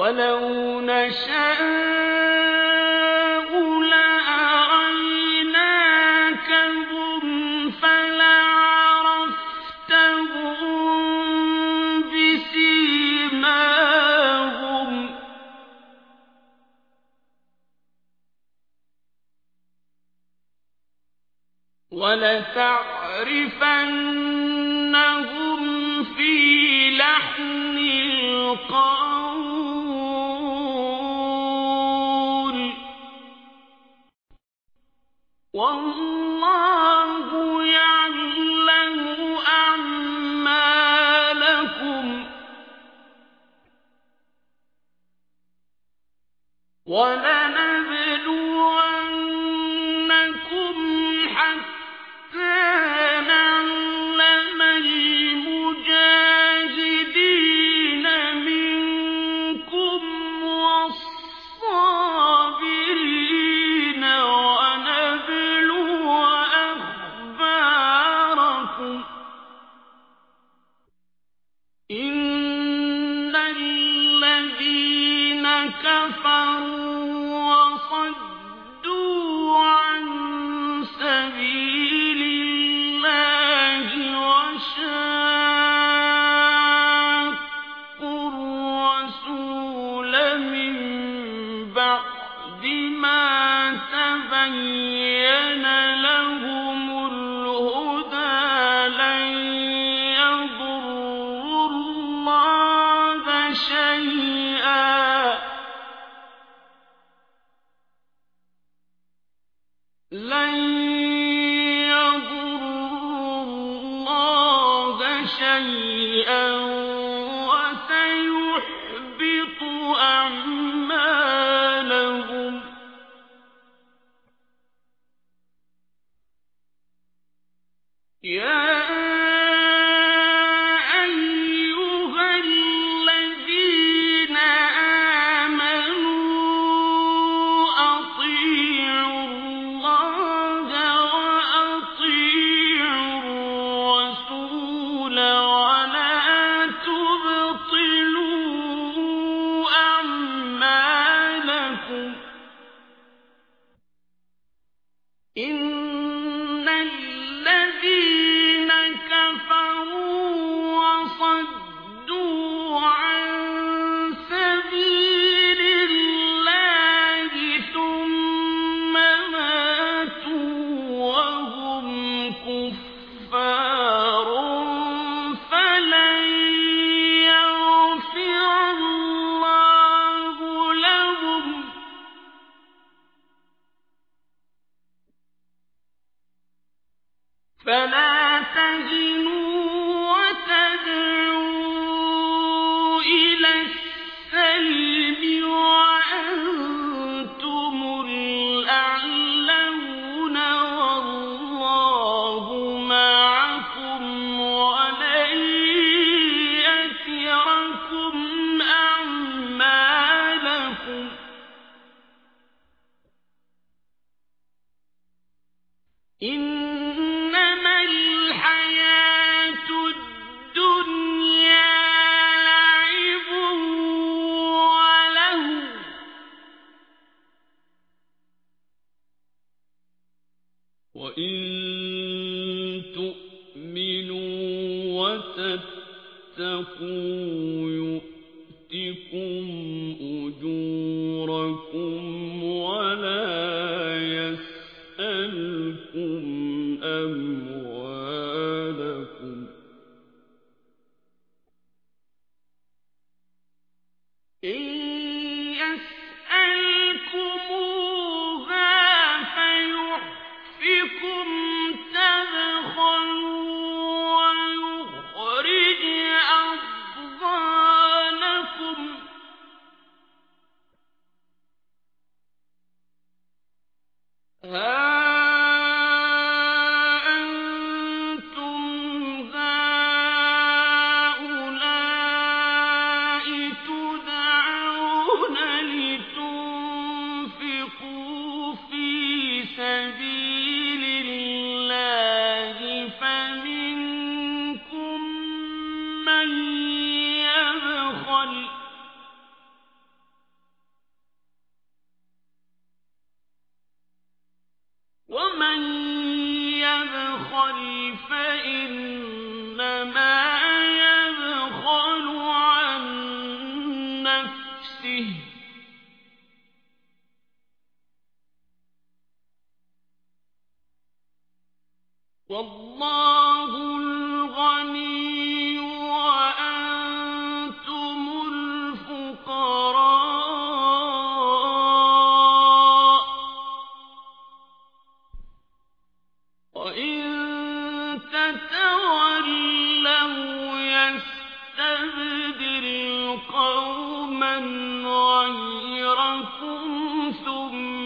ولو نشاء فلعرفتهم بسيماهم ولتعرفنهم في لحن القاتل والله يعلم أعمالكم. ولا كفروا لن يضر الله شيئا. فلا تهنوا وتتقوا يؤتكم أجوركم فإنما عن نفسه. والله يتولوا يستبدل قوما غيركم ثم